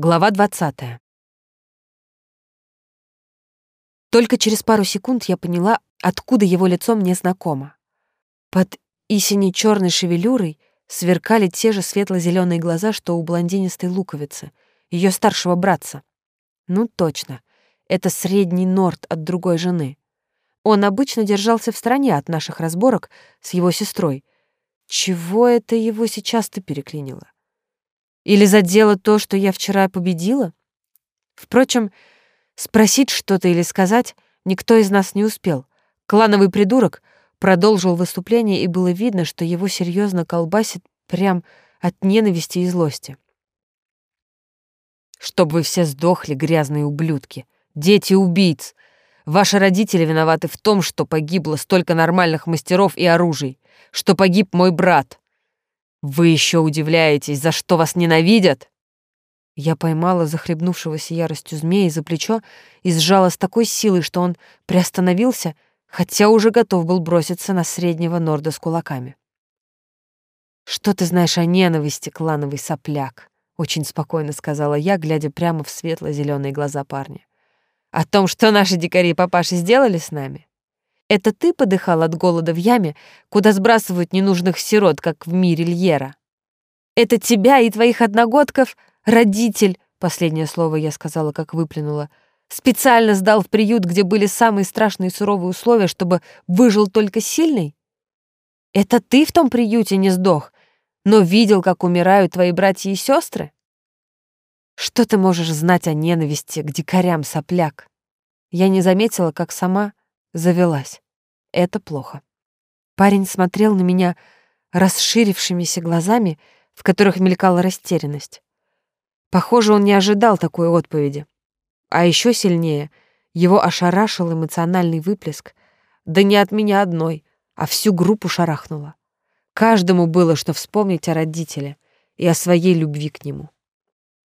Глава 20. Только через пару секунд я поняла, откуда его лицо мне знакомо. Под истине черной шевелюрой сверкали те же светло-зеленые глаза, что у блондинистой луковицы, ее старшего братца. Ну точно, это средний Норд от другой жены. Он обычно держался в стороне от наших разборок с его сестрой. Чего это его сейчас-то переклинило? Или задело то, что я вчера победила? Впрочем, спросить что-то или сказать никто из нас не успел. Клановый придурок продолжил выступление, и было видно, что его серьезно колбасит прям от ненависти и злости. «Чтоб вы все сдохли, грязные ублюдки! Дети убийц! Ваши родители виноваты в том, что погибло столько нормальных мастеров и оружий, что погиб мой брат. Вы еще удивляетесь, за что вас ненавидят? Я поймала захлебнувшегося яростью змея за плечо и сжала с такой силой, что он приостановился, хотя уже готов был броситься на среднего норда с кулаками. «Что ты знаешь о ненависти, клановый сопляк?» — очень спокойно сказала я, глядя прямо в светло зеленые глаза парня. «О том, что наши дикари папаши сделали с нами? Это ты подыхал от голода в яме, куда сбрасывают ненужных сирот, как в мире Льера? Это тебя и твоих одногодков родитель, последнее слово я сказала, как выплюнула, специально сдал в приют, где были самые страшные суровые условия, чтобы выжил только сильный? Это ты в том приюте не сдох, но видел, как умирают твои братья и сестры? Что ты можешь знать о ненависти к дикарям, сопляк? Я не заметила, как сама завелась. Это плохо. Парень смотрел на меня расширившимися глазами, в которых мелькала растерянность. Похоже, он не ожидал такой отповеди. А еще сильнее его ошарашил эмоциональный выплеск. Да не от меня одной, а всю группу шарахнуло. Каждому было что вспомнить о родителе и о своей любви к нему.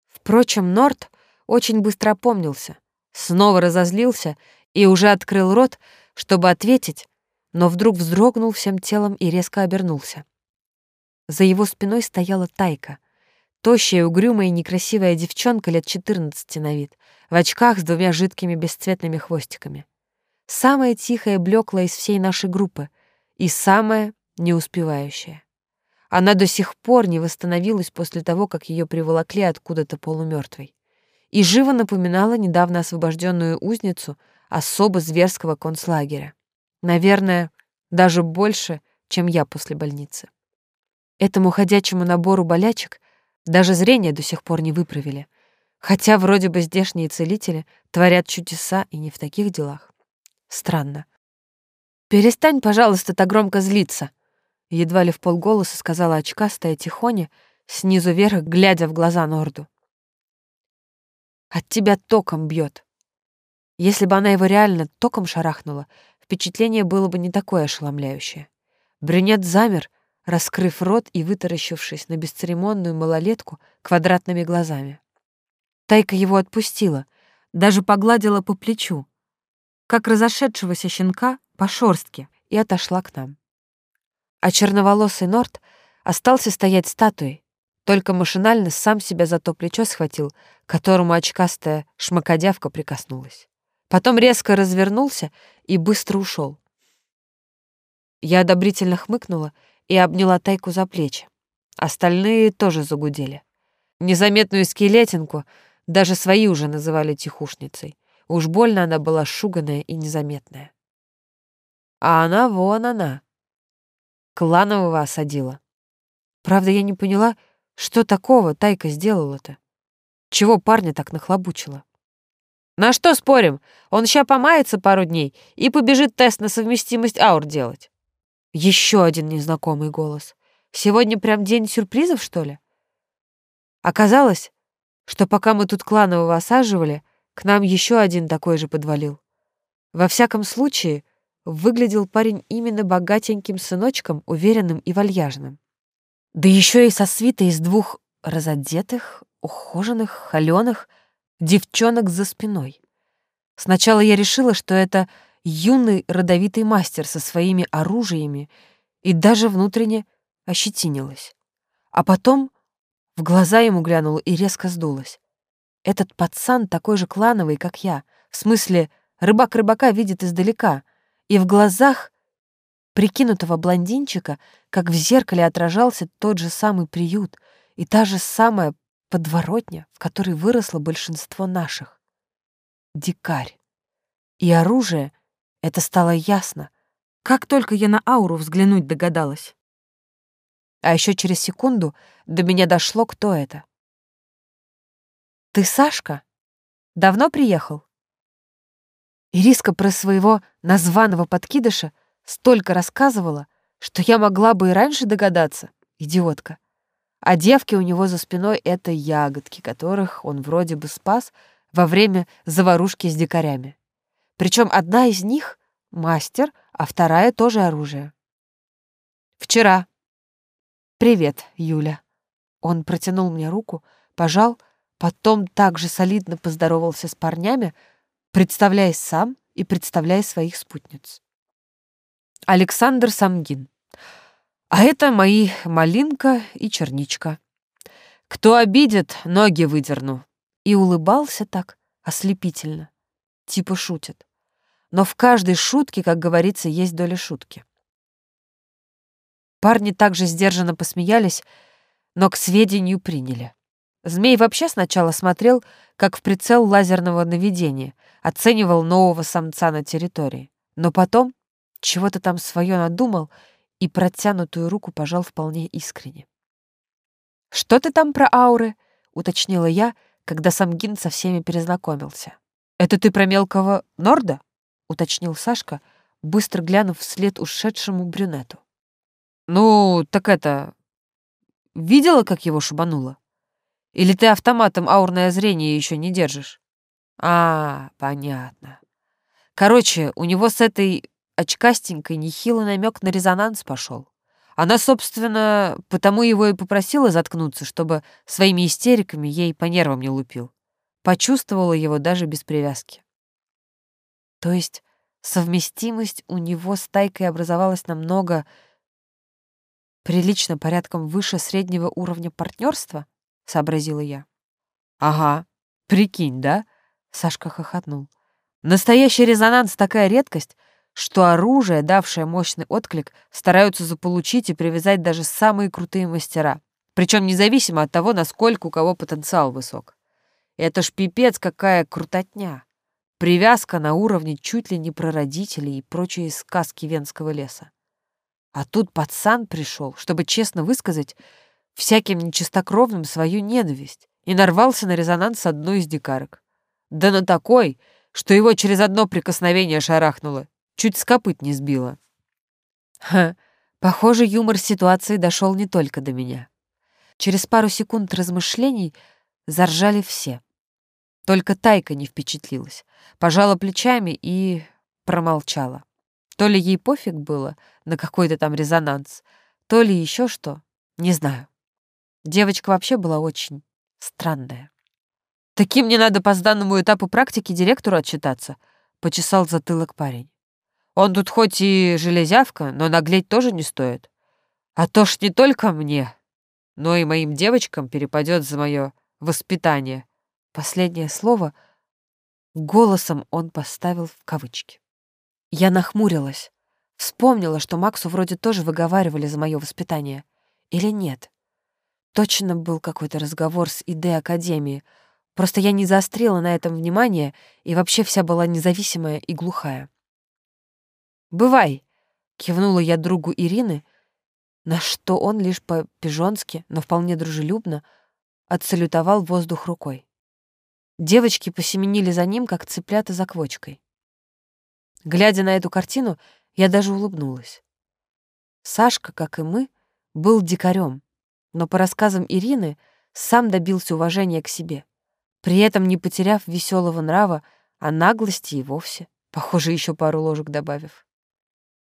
Впрочем, Норт очень быстро опомнился, снова разозлился и уже открыл рот, чтобы ответить, но вдруг вздрогнул всем телом и резко обернулся. За его спиной стояла Тайка, тощая, угрюмая и некрасивая девчонка лет 14 на вид, в очках с двумя жидкими бесцветными хвостиками. Самая тихая блекла из всей нашей группы и самая неуспевающая. Она до сих пор не восстановилась после того, как ее приволокли откуда-то полумертвой, и живо напоминала недавно освобожденную узницу — особо зверского концлагеря. Наверное, даже больше, чем я после больницы. Этому ходячему набору болячек даже зрение до сих пор не выправили, хотя вроде бы здешние целители творят чудеса и не в таких делах. Странно. «Перестань, пожалуйста, так громко злиться», — едва ли в полголоса сказала очкастая тихоня, снизу вверх, глядя в глаза Норду. «От тебя током бьет. Если бы она его реально током шарахнула, впечатление было бы не такое ошеломляющее. Брюнет замер, раскрыв рот и вытаращившись на бесцеремонную малолетку квадратными глазами. Тайка его отпустила, даже погладила по плечу, как разошедшегося щенка по шорстке, и отошла к нам. А черноволосый Норт остался стоять статуей, только машинально сам себя за то плечо схватил, которому очкастая шмакодявка прикоснулась. Потом резко развернулся и быстро ушел. Я одобрительно хмыкнула и обняла Тайку за плечи. Остальные тоже загудели. Незаметную скелетинку даже свои уже называли тихушницей. Уж больно она была шуганная и незаметная. А она вон она. Кланового осадила. Правда, я не поняла, что такого Тайка сделала-то. Чего парня так нахлобучила? На что спорим? Он ща помается пару дней и побежит тест на совместимость аур делать. Еще один незнакомый голос. Сегодня прям день сюрпризов, что ли? Оказалось, что пока мы тут кланового осаживали, к нам еще один такой же подвалил. Во всяком случае, выглядел парень именно богатеньким сыночком, уверенным и вальяжным. Да еще и со свитой из двух разодетых, ухоженных, холеных, девчонок за спиной. Сначала я решила, что это юный родовитый мастер со своими оружиями и даже внутренне ощетинилась. А потом в глаза ему глянула и резко сдулась. Этот пацан такой же клановый, как я. В смысле, рыбак рыбака видит издалека. И в глазах прикинутого блондинчика, как в зеркале отражался тот же самый приют и та же самая подворотня, в которой выросло большинство наших. Дикарь. И оружие — это стало ясно, как только я на ауру взглянуть догадалась. А еще через секунду до меня дошло, кто это. «Ты Сашка? Давно приехал?» Ириска про своего названного подкидыша столько рассказывала, что я могла бы и раньше догадаться, идиотка. А девки у него за спиной — это ягодки, которых он вроде бы спас во время заварушки с дикарями. Причем одна из них — мастер, а вторая тоже оружие. «Вчера», «Привет, Юля». Он протянул мне руку, пожал, потом также солидно поздоровался с парнями, представляясь сам и представляя своих спутниц. Александр Самгин. А это мои малинка и черничка. Кто обидит, ноги выдерну. И улыбался так ослепительно, типа шутит. Но в каждой шутке, как говорится, есть доля шутки. Парни также сдержанно посмеялись, но к сведению приняли. Змей вообще сначала смотрел, как в прицел лазерного наведения, оценивал нового самца на территории. Но потом чего-то там свое надумал и протянутую руку пожал вполне искренне. «Что ты там про ауры?» — уточнила я, когда Самгин со всеми перезнакомился. «Это ты про мелкого Норда?» — уточнил Сашка, быстро глянув вслед ушедшему брюнету. «Ну, так это... Видела, как его шибануло? Или ты автоматом аурное зрение еще не держишь?» «А, понятно. Короче, у него с этой очкастенькой нехилый намек на резонанс пошел. Она, собственно, потому его и попросила заткнуться, чтобы своими истериками ей по нервам не лупил. Почувствовала его даже без привязки. То есть совместимость у него с тайкой образовалась намного прилично порядком выше среднего уровня партнерства, сообразила я. Ага, прикинь, да? Сашка хохотнул. Настоящий резонанс такая редкость, что оружие, давшее мощный отклик, стараются заполучить и привязать даже самые крутые мастера, причем независимо от того, насколько у кого потенциал высок. Это ж пипец какая крутотня. Привязка на уровне чуть ли не прародителей и прочие сказки венского леса. А тут пацан пришел, чтобы честно высказать всяким нечистокровным свою ненависть, и нарвался на резонанс одной из дикарок. Да на такой, что его через одно прикосновение шарахнуло, чуть с копыт не сбило. Ха, похоже, юмор ситуации дошел не только до меня. Через пару секунд размышлений заржали все. Только Тайка не впечатлилась, пожала плечами и промолчала. То ли ей пофиг было на какой-то там резонанс, то ли еще что, не знаю. Девочка вообще была очень странная. «Таким мне надо по данному этапу практики директору отчитаться», — почесал затылок парень. «Он тут хоть и железявка, но наглеть тоже не стоит. А то ж не только мне, но и моим девочкам перепадет за мое воспитание». Последнее слово голосом он поставил в кавычки. Я нахмурилась. Вспомнила, что Максу вроде тоже выговаривали за мое воспитание. Или нет? Точно был какой-то разговор с ИД Академии. Просто я не заострила на этом внимание и вообще вся была независимая и глухая. «Бывай!» — кивнула я другу Ирины, на что он лишь по-пижонски, но вполне дружелюбно, отсалютовал воздух рукой. Девочки посеменили за ним, как цыплята за квочкой. Глядя на эту картину, я даже улыбнулась. Сашка, как и мы, был дикарем, но по рассказам Ирины сам добился уважения к себе, при этом не потеряв веселого нрава, а наглости и вовсе, похоже, еще пару ложек добавив.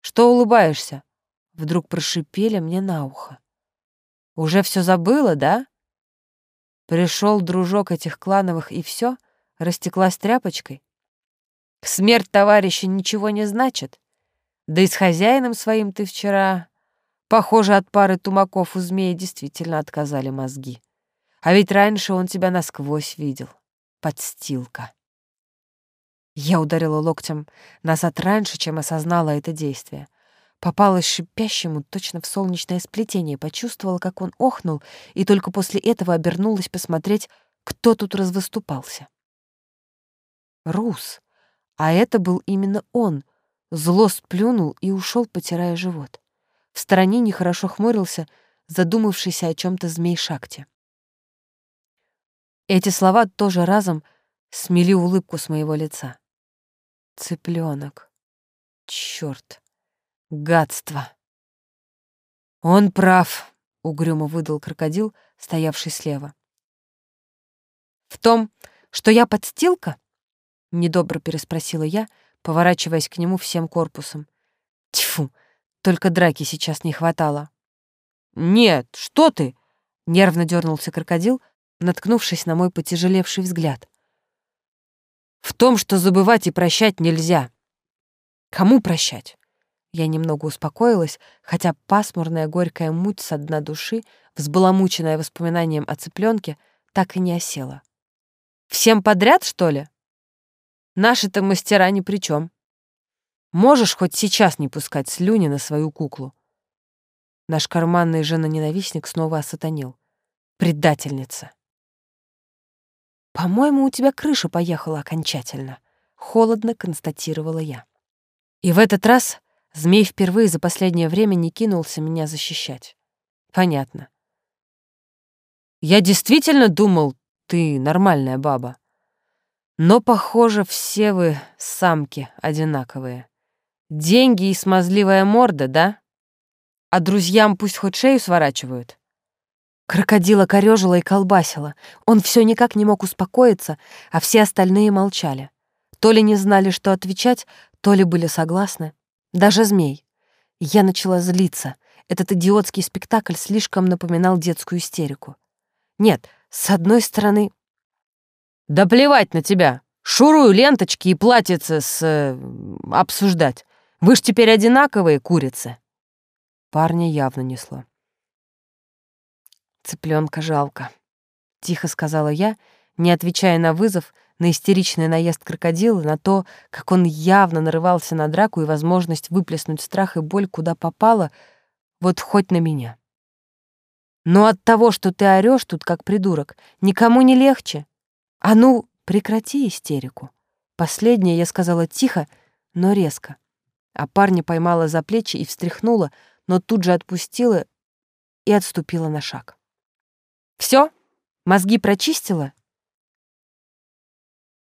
«Что улыбаешься?» — вдруг прошипели мне на ухо. «Уже все забыла, да?» Пришел дружок этих клановых и все, растеклась тряпочкой. Смерть товарища ничего не значит. Да и с хозяином своим ты вчера... Похоже, от пары тумаков у змея действительно отказали мозги. А ведь раньше он тебя насквозь видел. подстилка. Я ударила локтем назад раньше, чем осознала это действие. Попалась шипящему точно в солнечное сплетение, почувствовала, как он охнул, и только после этого обернулась посмотреть, кто тут развыступался. Рус. А это был именно он. Зло сплюнул и ушел, потирая живот. В стороне нехорошо хмурился, задумавшийся о чем то змей Шакти. Эти слова тоже разом смели улыбку с моего лица. Цыпленок. Черт. Гадство. Он прав, угрюмо выдал крокодил, стоявший слева. В том, что я подстилка? Недобро переспросила я, поворачиваясь к нему всем корпусом. Тьфу, только драки сейчас не хватало. Нет, что ты? Нервно дернулся крокодил, наткнувшись на мой потяжелевший взгляд. В том, что забывать и прощать нельзя. Кому прощать? Я немного успокоилась, хотя пасмурная горькая муть со дна души, взбаламученная воспоминанием о цыпленке, так и не осела. Всем подряд, что ли? Наши-то мастера ни при чем. Можешь хоть сейчас не пускать слюни на свою куклу. Наш карманный жена-ненавистник снова осатанил. Предательница. «По-моему, у тебя крыша поехала окончательно», — холодно констатировала я. И в этот раз змей впервые за последнее время не кинулся меня защищать. Понятно. Я действительно думал, ты нормальная баба. Но, похоже, все вы самки одинаковые. Деньги и смазливая морда, да? А друзьям пусть хоть шею сворачивают. Крокодила корёжила и колбасила. Он все никак не мог успокоиться, а все остальные молчали. То ли не знали, что отвечать, то ли были согласны. Даже змей. Я начала злиться. Этот идиотский спектакль слишком напоминал детскую истерику. Нет, с одной стороны... Да плевать на тебя! Шурую ленточки и платьице с... Э, обсуждать. Вы ж теперь одинаковые курицы. Парня явно несло. Цыпленка жалко, тихо сказала я, не отвечая на вызов, на истеричный наезд крокодила, на то, как он явно нарывался на драку и возможность выплеснуть страх и боль куда попало, вот хоть на меня. Но от того, что ты орёшь тут как придурок, никому не легче. А ну, прекрати истерику. Последнее я сказала тихо, но резко. А парня поймала за плечи и встряхнула, но тут же отпустила и отступила на шаг. Все? Мозги прочистила?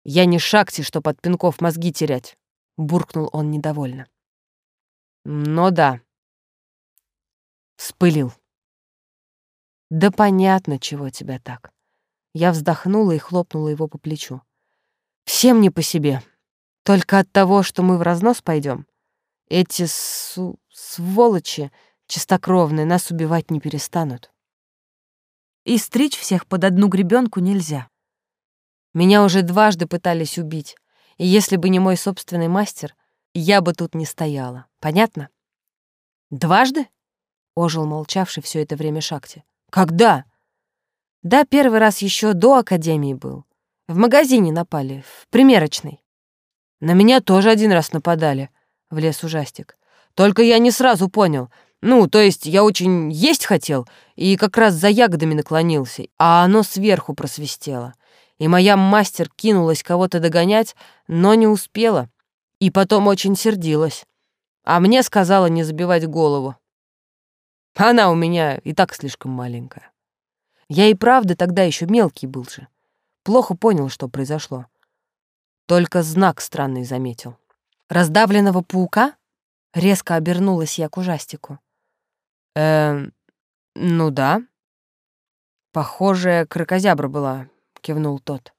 Я не шакти, чтоб от пинков мозги терять, буркнул он недовольно. Но да. Спылил. Да понятно, чего тебя так. Я вздохнула и хлопнула его по плечу. Всем не по себе. Только от того, что мы в разнос пойдем. Эти су сволочи чистокровные нас убивать не перестанут и стричь всех под одну гребенку нельзя. Меня уже дважды пытались убить, и если бы не мой собственный мастер, я бы тут не стояла. Понятно? Дважды? Ожил молчавший все это время Шакти. Когда? Да, первый раз еще до академии был. В магазине напали, в примерочной. На меня тоже один раз нападали, влез ужастик. Только я не сразу понял — ну, то есть я очень есть хотел и как раз за ягодами наклонился, а оно сверху просвистело. И моя мастер кинулась кого-то догонять, но не успела. И потом очень сердилась. А мне сказала не забивать голову. Она у меня и так слишком маленькая. Я и правда тогда еще мелкий был же. Плохо понял, что произошло. Только знак странный заметил. Раздавленного паука? Резко обернулась я к ужастику. «Эм, ну да». «Похожая крокозябра была», — кивнул тот.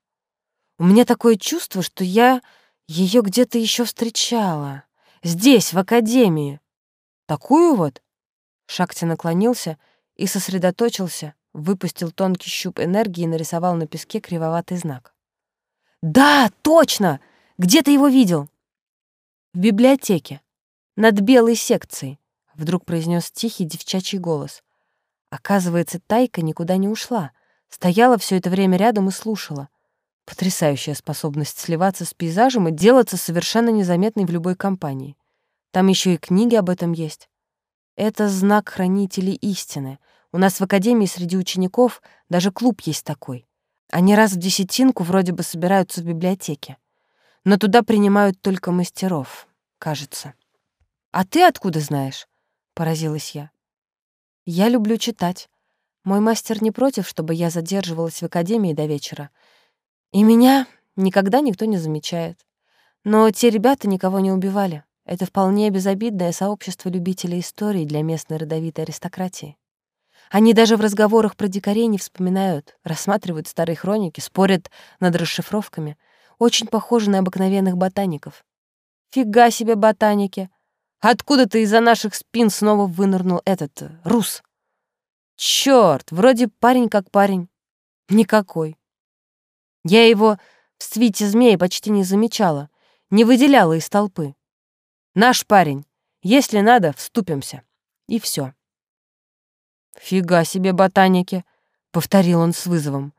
«У меня такое чувство, что я ее где-то еще встречала. Здесь, в академии. Такую вот?» Шакти наклонился и сосредоточился, выпустил тонкий щуп энергии и нарисовал на песке кривоватый знак. «Да, точно! Где ты его видел?» «В библиотеке, над белой секцией вдруг произнес тихий девчачий голос. Оказывается, Тайка никуда не ушла, стояла все это время рядом и слушала. Потрясающая способность сливаться с пейзажем и делаться совершенно незаметной в любой компании. Там еще и книги об этом есть. Это знак хранителей истины. У нас в академии среди учеников даже клуб есть такой. Они раз в десятинку вроде бы собираются в библиотеке. Но туда принимают только мастеров, кажется. «А ты откуда знаешь?» — поразилась я. «Я люблю читать. Мой мастер не против, чтобы я задерживалась в академии до вечера. И меня никогда никто не замечает. Но те ребята никого не убивали. Это вполне безобидное сообщество любителей истории для местной родовитой аристократии. Они даже в разговорах про дикарей не вспоминают, рассматривают старые хроники, спорят над расшифровками. Очень похожи на обыкновенных ботаников. Фига себе ботаники! Откуда-то из-за наших спин снова вынырнул этот э, рус. Чёрт, вроде парень как парень. Никакой. Я его в свите змеи почти не замечала, не выделяла из толпы. Наш парень. Если надо, вступимся. И все. «Фига себе ботаники!» — повторил он с вызовом.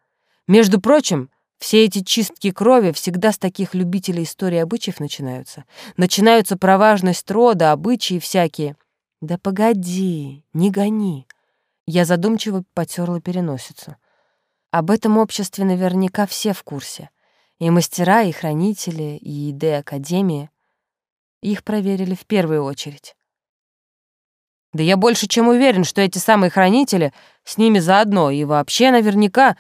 «Между прочим, все эти чистки крови всегда с таких любителей истории обычаев начинаются. Начинаются про важность рода, обычаи всякие. Да погоди, не гони!» Я задумчиво потерла переносицу. Об этом обществе наверняка все в курсе. И мастера, и хранители, и Д-академия. Их проверили в первую очередь. Да я больше чем уверен, что эти самые хранители с ними заодно, и вообще наверняка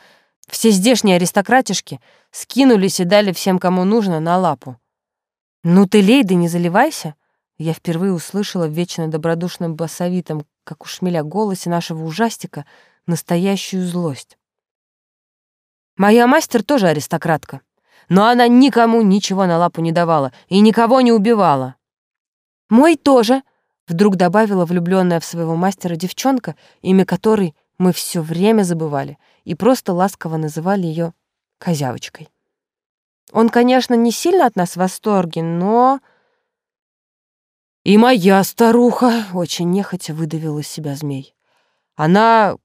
все здешние аристократишки скинулись и дали всем, кому нужно, на лапу. «Ну ты, Лейда, не заливайся!» Я впервые услышала в вечно добродушном басовитом, как у шмеля, голосе нашего ужастика настоящую злость. Моя мастер тоже аристократка, но она никому ничего на лапу не давала и никого не убивала. «Мой тоже», Вдруг добавила влюбленная в своего мастера девчонка, имя которой мы все время забывали и просто ласково называли ее козявочкой. Он, конечно, не сильно от нас в восторге, но... «И моя старуха!» — очень нехотя выдавила из себя змей. «Она,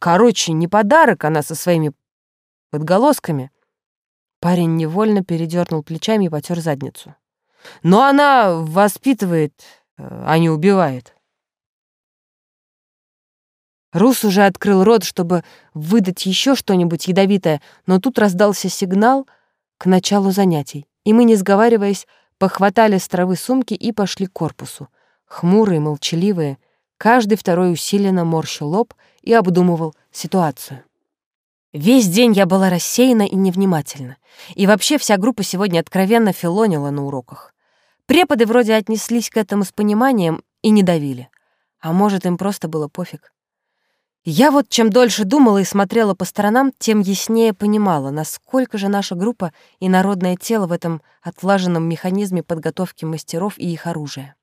короче, не подарок, она со своими подголосками». Парень невольно передернул плечами и потер задницу. «Но она воспитывает а не убивает. Рус уже открыл рот, чтобы выдать еще что-нибудь ядовитое, но тут раздался сигнал к началу занятий, и мы, не сговариваясь, похватали с травы сумки и пошли к корпусу. Хмурые, молчаливые, каждый второй усиленно морщил лоб и обдумывал ситуацию. Весь день я была рассеяна и невнимательна, и вообще вся группа сегодня откровенно филонила на уроках. Преподы вроде отнеслись к этому с пониманием и не давили. А может, им просто было пофиг. Я вот чем дольше думала и смотрела по сторонам, тем яснее понимала, насколько же наша группа и народное тело в этом отлаженном механизме подготовки мастеров и их оружия.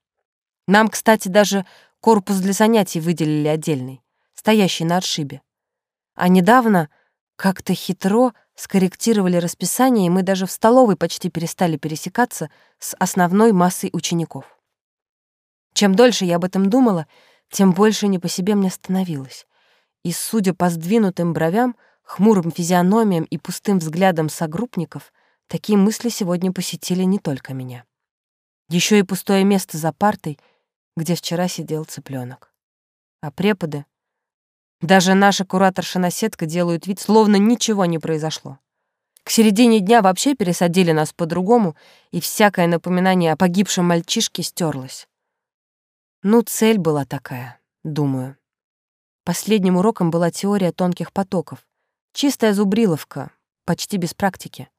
Нам, кстати, даже корпус для занятий выделили отдельный, стоящий на отшибе. А недавно как-то хитро скорректировали расписание, и мы даже в столовой почти перестали пересекаться с основной массой учеников. Чем дольше я об этом думала, тем больше не по себе мне становилось. И, судя по сдвинутым бровям, хмурым физиономиям и пустым взглядам согруппников, такие мысли сегодня посетили не только меня. Еще и пустое место за партой, где вчера сидел цыпленок. А преподы даже наша кураторша-наседка делают вид, словно ничего не произошло. К середине дня вообще пересадили нас по-другому, и всякое напоминание о погибшем мальчишке стерлось. Ну, цель была такая, думаю. Последним уроком была теория тонких потоков. Чистая зубриловка, почти без практики.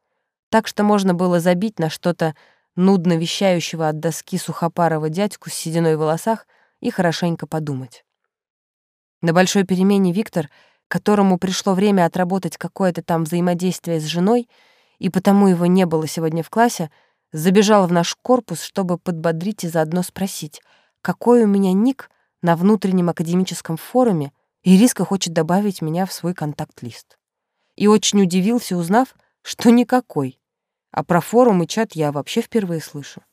Так что можно было забить на что-то нудно вещающего от доски сухопарого дядьку с сединой в волосах и хорошенько подумать. На большой перемене Виктор, которому пришло время отработать какое-то там взаимодействие с женой, и потому его не было сегодня в классе, забежал в наш корпус, чтобы подбодрить и заодно спросить, какой у меня ник на внутреннем академическом форуме, и Риска хочет добавить меня в свой контакт-лист. И очень удивился, узнав, что никакой, а про форум и чат я вообще впервые слышу.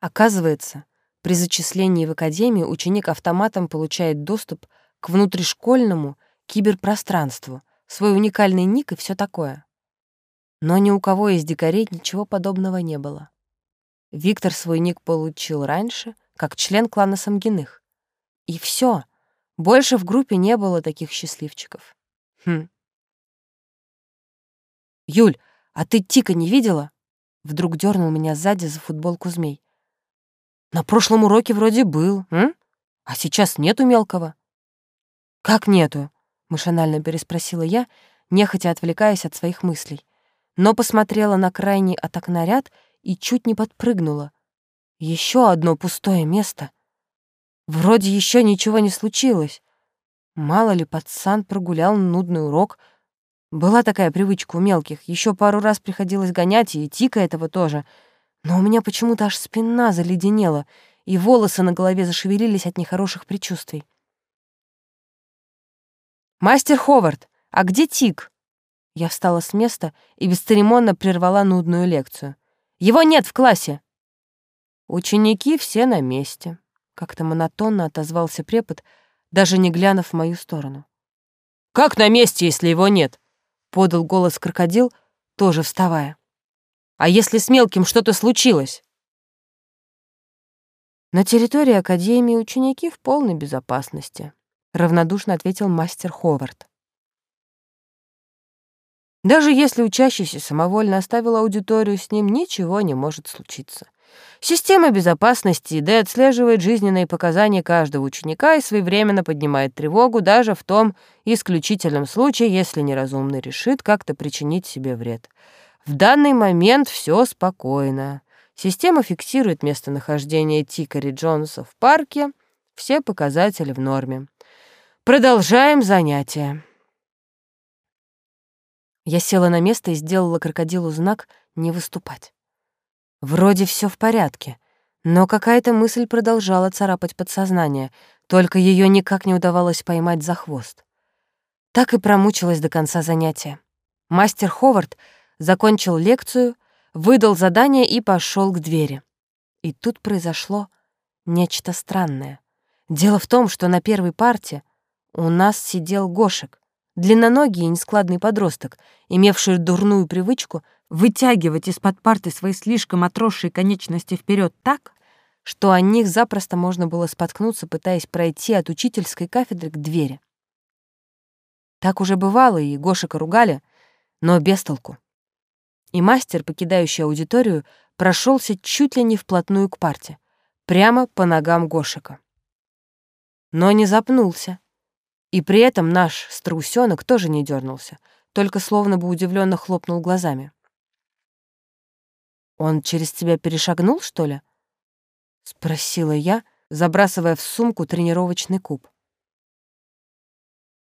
Оказывается, при зачислении в академию ученик автоматом получает доступ к внутришкольному киберпространству, свой уникальный ник и все такое. Но ни у кого из дикарей ничего подобного не было. Виктор свой ник получил раньше, как член клана Самгиных. И все. Больше в группе не было таких счастливчиков. Хм. «Юль, а ты Тика не видела?» Вдруг дернул меня сзади за футболку змей. «На прошлом уроке вроде был, м? а сейчас нету мелкого». «Как нету?» — машинально переспросила я, нехотя отвлекаясь от своих мыслей. Но посмотрела на крайний от окна ряд и чуть не подпрыгнула. Еще одно пустое место. Вроде еще ничего не случилось. Мало ли, пацан прогулял нудный урок. Была такая привычка у мелких. Еще пару раз приходилось гонять, и Тика этого тоже. Но у меня почему-то аж спина заледенела, и волосы на голове зашевелились от нехороших предчувствий. «Мастер Ховард, а где Тик?» Я встала с места и бесцеремонно прервала нудную лекцию. «Его нет в классе!» «Ученики все на месте», — как-то монотонно отозвался препод, даже не глянув в мою сторону. «Как на месте, если его нет?» — подал голос крокодил, тоже вставая. «А если с мелким что-то случилось?» «На территории Академии ученики в полной безопасности», равнодушно ответил мастер Ховард. Даже если учащийся самовольно оставил аудиторию, с ним ничего не может случиться. Система безопасности ИД отслеживает жизненные показания каждого ученика и своевременно поднимает тревогу даже в том исключительном случае, если неразумный решит как-то причинить себе вред. В данный момент все спокойно. Система фиксирует местонахождение Тикари Джонса в парке, все показатели в норме. Продолжаем занятие. Я села на место и сделала крокодилу знак не выступать. Вроде все в порядке, но какая-то мысль продолжала царапать подсознание, только ее никак не удавалось поймать за хвост. Так и промучилась до конца занятия. Мастер Ховард закончил лекцию, выдал задание и пошел к двери. И тут произошло нечто странное. Дело в том, что на первой парте у нас сидел Гошек, длинноногий и нескладный подросток, имевший дурную привычку вытягивать из-под парты свои слишком отросшие конечности вперед так, что о них запросто можно было споткнуться, пытаясь пройти от учительской кафедры к двери. Так уже бывало, и Гошика ругали, но без толку. И мастер, покидающий аудиторию, прошелся чуть ли не вплотную к парте, прямо по ногам Гошика. Но не запнулся, и при этом наш страусёнок тоже не дернулся, только словно бы удивленно хлопнул глазами. «Он через тебя перешагнул, что ли?» — спросила я, забрасывая в сумку тренировочный куб.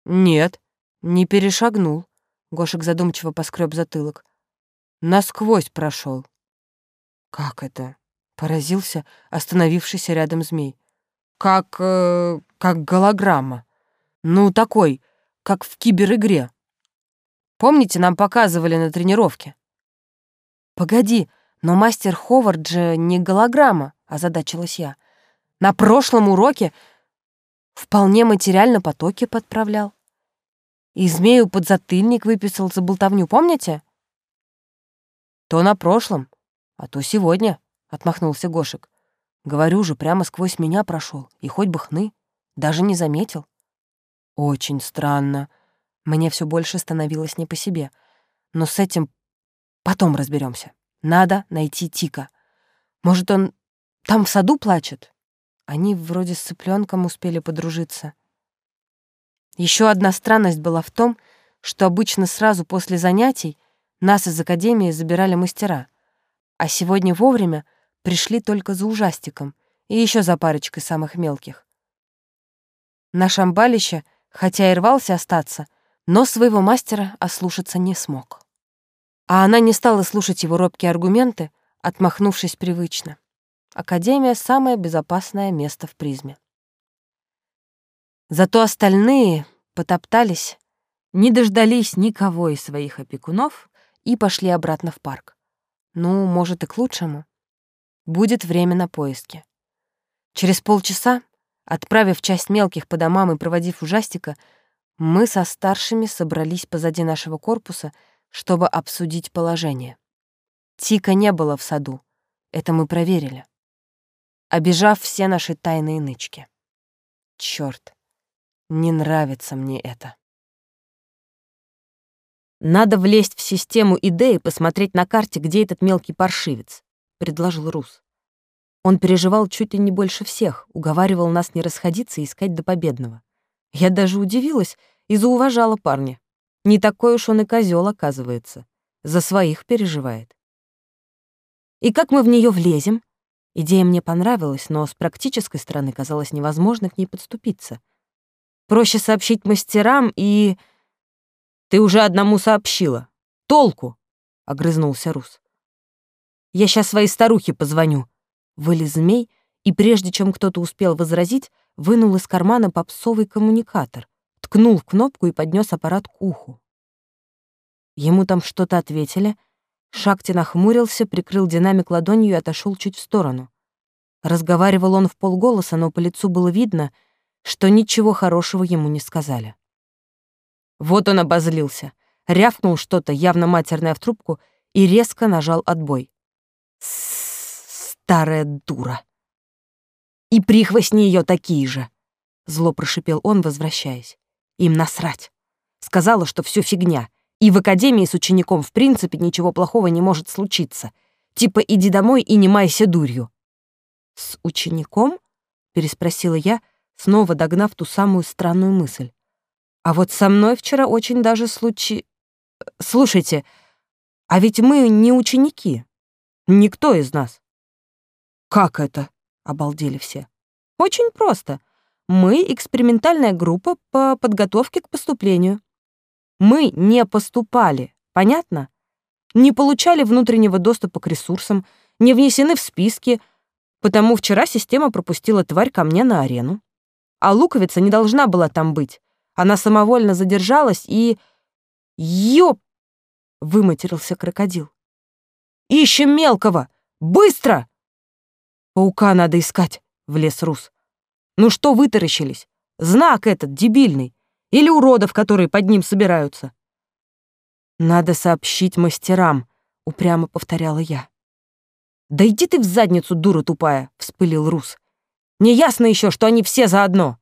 «Нет, не перешагнул», — Гошек задумчиво поскреб затылок. «Насквозь прошел. «Как это?» — поразился остановившийся рядом змей. «Как... Э, как голограмма», ну, такой, как в киберигре. Помните, нам показывали на тренировке? Погоди, но мастер Ховард же не голограмма, озадачилась я. На прошлом уроке вполне материально потоки подправлял. И змею подзатыльник выписал за болтовню, помните? То на прошлом, а то сегодня, отмахнулся Гошек. Говорю же, прямо сквозь меня прошел, и хоть бы хны, даже не заметил. Очень странно. Мне все больше становилось не по себе. Но с этим потом разберемся. Надо найти Тика. Может, он там в саду плачет? Они вроде с цыпленком успели подружиться. Еще одна странность была в том, что обычно сразу после занятий нас из академии забирали мастера, а сегодня вовремя пришли только за ужастиком и еще за парочкой самых мелких. На шамбалище хотя и рвался остаться, но своего мастера ослушаться не смог. А она не стала слушать его робкие аргументы, отмахнувшись привычно. Академия — самое безопасное место в призме. Зато остальные потоптались, не дождались никого из своих опекунов и пошли обратно в парк. Ну, может, и к лучшему. Будет время на поиски. Через полчаса Отправив часть мелких по домам и проводив ужастика, мы со старшими собрались позади нашего корпуса, чтобы обсудить положение. Тика не было в саду, это мы проверили, обижав все наши тайные нычки. Чёрт, не нравится мне это. «Надо влезть в систему идеи и посмотреть на карте, где этот мелкий паршивец», — предложил Рус. Он переживал чуть ли не больше всех, уговаривал нас не расходиться и искать до победного. Я даже удивилась и зауважала парня. Не такой уж он и козел, оказывается. За своих переживает. И как мы в нее влезем? Идея мне понравилась, но с практической стороны казалось невозможно к ней подступиться. Проще сообщить мастерам и... Ты уже одному сообщила. Толку? Огрызнулся Рус. Я сейчас своей старухе позвоню. Вылез змей, и прежде чем кто-то успел возразить, вынул из кармана попсовый коммуникатор, ткнул в кнопку и поднес аппарат к уху. Ему там что-то ответили. Шакти нахмурился, прикрыл динамик ладонью и отошел чуть в сторону. Разговаривал он в полголоса, но по лицу было видно, что ничего хорошего ему не сказали. Вот он обозлился, рявкнул что-то, явно матерное в трубку, и резко нажал отбой. Старая дура. И прихвостни ее такие же. Зло прошипел он, возвращаясь. Им насрать. Сказала, что все фигня. И в академии с учеником в принципе ничего плохого не может случиться. Типа иди домой и не майся дурью. С учеником? Переспросила я, снова догнав ту самую странную мысль. А вот со мной вчера очень даже случай... Слушайте, а ведь мы не ученики. Никто из нас. Как это? Обалдели все. Очень просто. Мы экспериментальная группа по подготовке к поступлению. Мы не поступали, понятно? Не получали внутреннего доступа к ресурсам, не внесены в списки, потому вчера система пропустила тварь ко мне на арену. А луковица не должна была там быть. Она самовольно задержалась и... Ёп! Выматерился крокодил. Ищем мелкого! Быстро! Паука надо искать, влез Рус. Ну что вытаращились? Знак этот, дебильный. Или уродов, которые под ним собираются. Надо сообщить мастерам, упрямо повторяла я. Да иди ты в задницу, дура тупая, вспылил Рус. Не ясно еще, что они все заодно.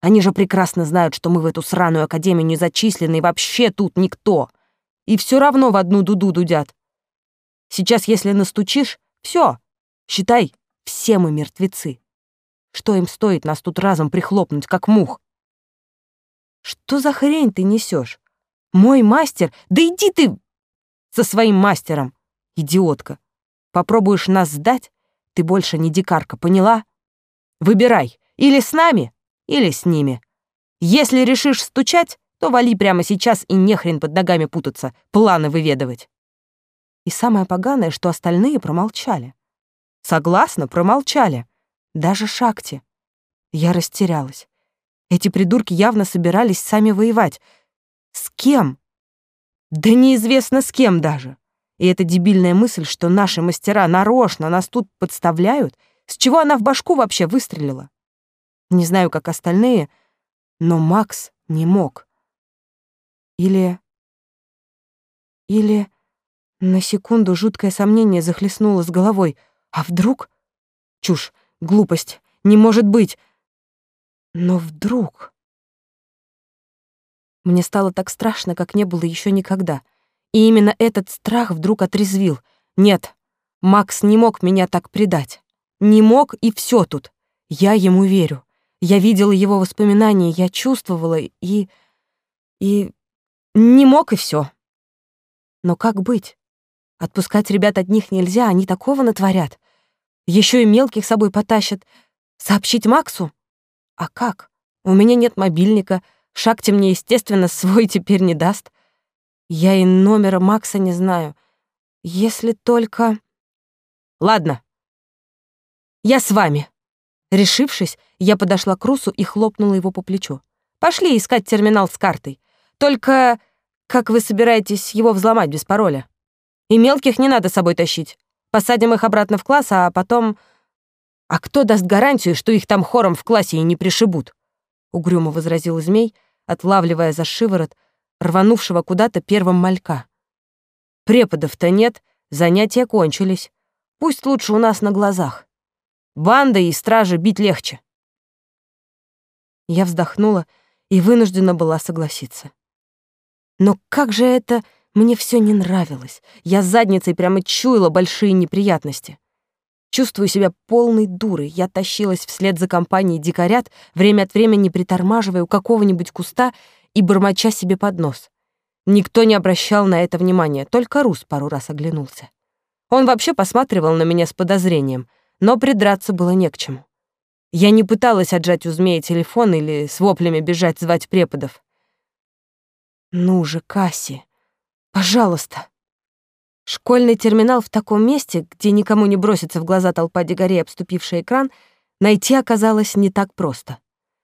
Они же прекрасно знают, что мы в эту сраную академию не зачислены и вообще тут никто. И все равно в одну дуду дудят. Сейчас, если настучишь, все, считай, все мы мертвецы. Что им стоит нас тут разом прихлопнуть, как мух? Что за хрень ты несешь? Мой мастер? Да иди ты со своим мастером, идиотка. Попробуешь нас сдать, ты больше не дикарка, поняла? Выбирай, или с нами, или с ними. Если решишь стучать, то вали прямо сейчас и нехрен под ногами путаться, планы выведывать. И самое поганое, что остальные промолчали. Согласно, промолчали. Даже Шакти. Я растерялась. Эти придурки явно собирались сами воевать. С кем? Да неизвестно с кем даже. И эта дебильная мысль, что наши мастера нарочно нас тут подставляют, с чего она в башку вообще выстрелила? Не знаю, как остальные, но Макс не мог. Или... Или... На секунду жуткое сомнение захлестнуло с головой. А вдруг? Чушь, глупость, не может быть. Но вдруг... Мне стало так страшно, как не было еще никогда. И именно этот страх вдруг отрезвил. Нет, Макс не мог меня так предать. Не мог, и все тут. Я ему верю. Я видела его воспоминания, я чувствовала и... и... не мог и все. Но как быть? Отпускать ребят от них нельзя, они такого натворят. Еще и мелких с собой потащат. Сообщить Максу? А как? У меня нет мобильника, Шакти мне, естественно, свой теперь не даст. Я и номера Макса не знаю. Если только... Ладно. Я с вами. Решившись, я подошла к Русу и хлопнула его по плечу. «Пошли искать терминал с картой. Только как вы собираетесь его взломать без пароля? И мелких не надо с собой тащить. Посадим их обратно в класс, а потом... А кто даст гарантию, что их там хором в классе и не пришибут?» Угрюмо возразил змей, отлавливая за шиворот рванувшего куда-то первым малька. Преподов-то нет, занятия кончились. Пусть лучше у нас на глазах. Банда и стражи бить легче. Я вздохнула и вынуждена была согласиться. Но как же это мне все не нравилось. Я задницей прямо чуяла большие неприятности. Чувствую себя полной дурой. Я тащилась вслед за компанией дикарят, время от времени притормаживая у какого-нибудь куста и бормоча себе под нос. Никто не обращал на это внимания, только Рус пару раз оглянулся. Он вообще посматривал на меня с подозрением, но придраться было не к чему. Я не пыталась отжать у змея телефон или с воплями бежать звать преподов. «Ну же, Касси, пожалуйста!» Школьный терминал в таком месте, где никому не бросится в глаза толпа дикарей, обступившая экран, найти оказалось не так просто.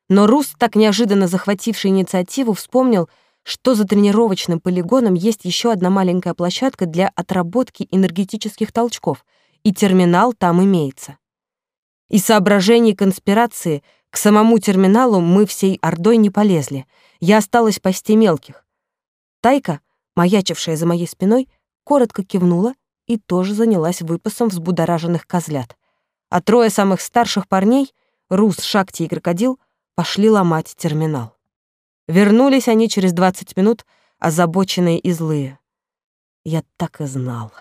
Но Рус, так неожиданно захвативший инициативу, вспомнил, что за тренировочным полигоном есть еще одна маленькая площадка для отработки энергетических толчков, и терминал там имеется. И соображений конспирации к самому терминалу мы всей ордой не полезли. Я осталась пасти мелких. Тайка, маячившая за моей спиной, коротко кивнула и тоже занялась выпасом взбудораженных козлят. А трое самых старших парней, Рус, Шакти и Крокодил, пошли ломать терминал. Вернулись они через 20 минут, озабоченные и злые. Я так и знал.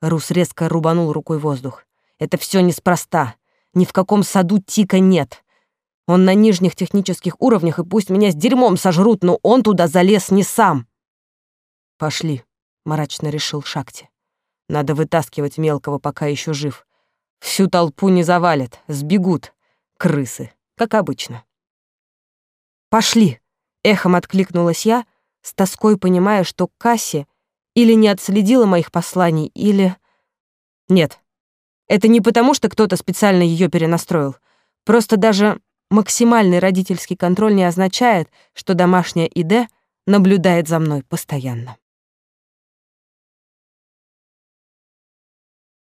Рус резко рубанул рукой воздух. Это все неспроста. Ни в каком саду Тика нет. Он на нижних технических уровнях, и пусть меня с дерьмом сожрут, но он туда залез не сам. Пошли мрачно решил Шакти. Надо вытаскивать мелкого, пока еще жив. Всю толпу не завалят, сбегут. Крысы, как обычно. «Пошли!» — эхом откликнулась я, с тоской понимая, что Касси или не отследила моих посланий, или... Нет, это не потому, что кто-то специально ее перенастроил. Просто даже максимальный родительский контроль не означает, что домашняя ИД наблюдает за мной постоянно.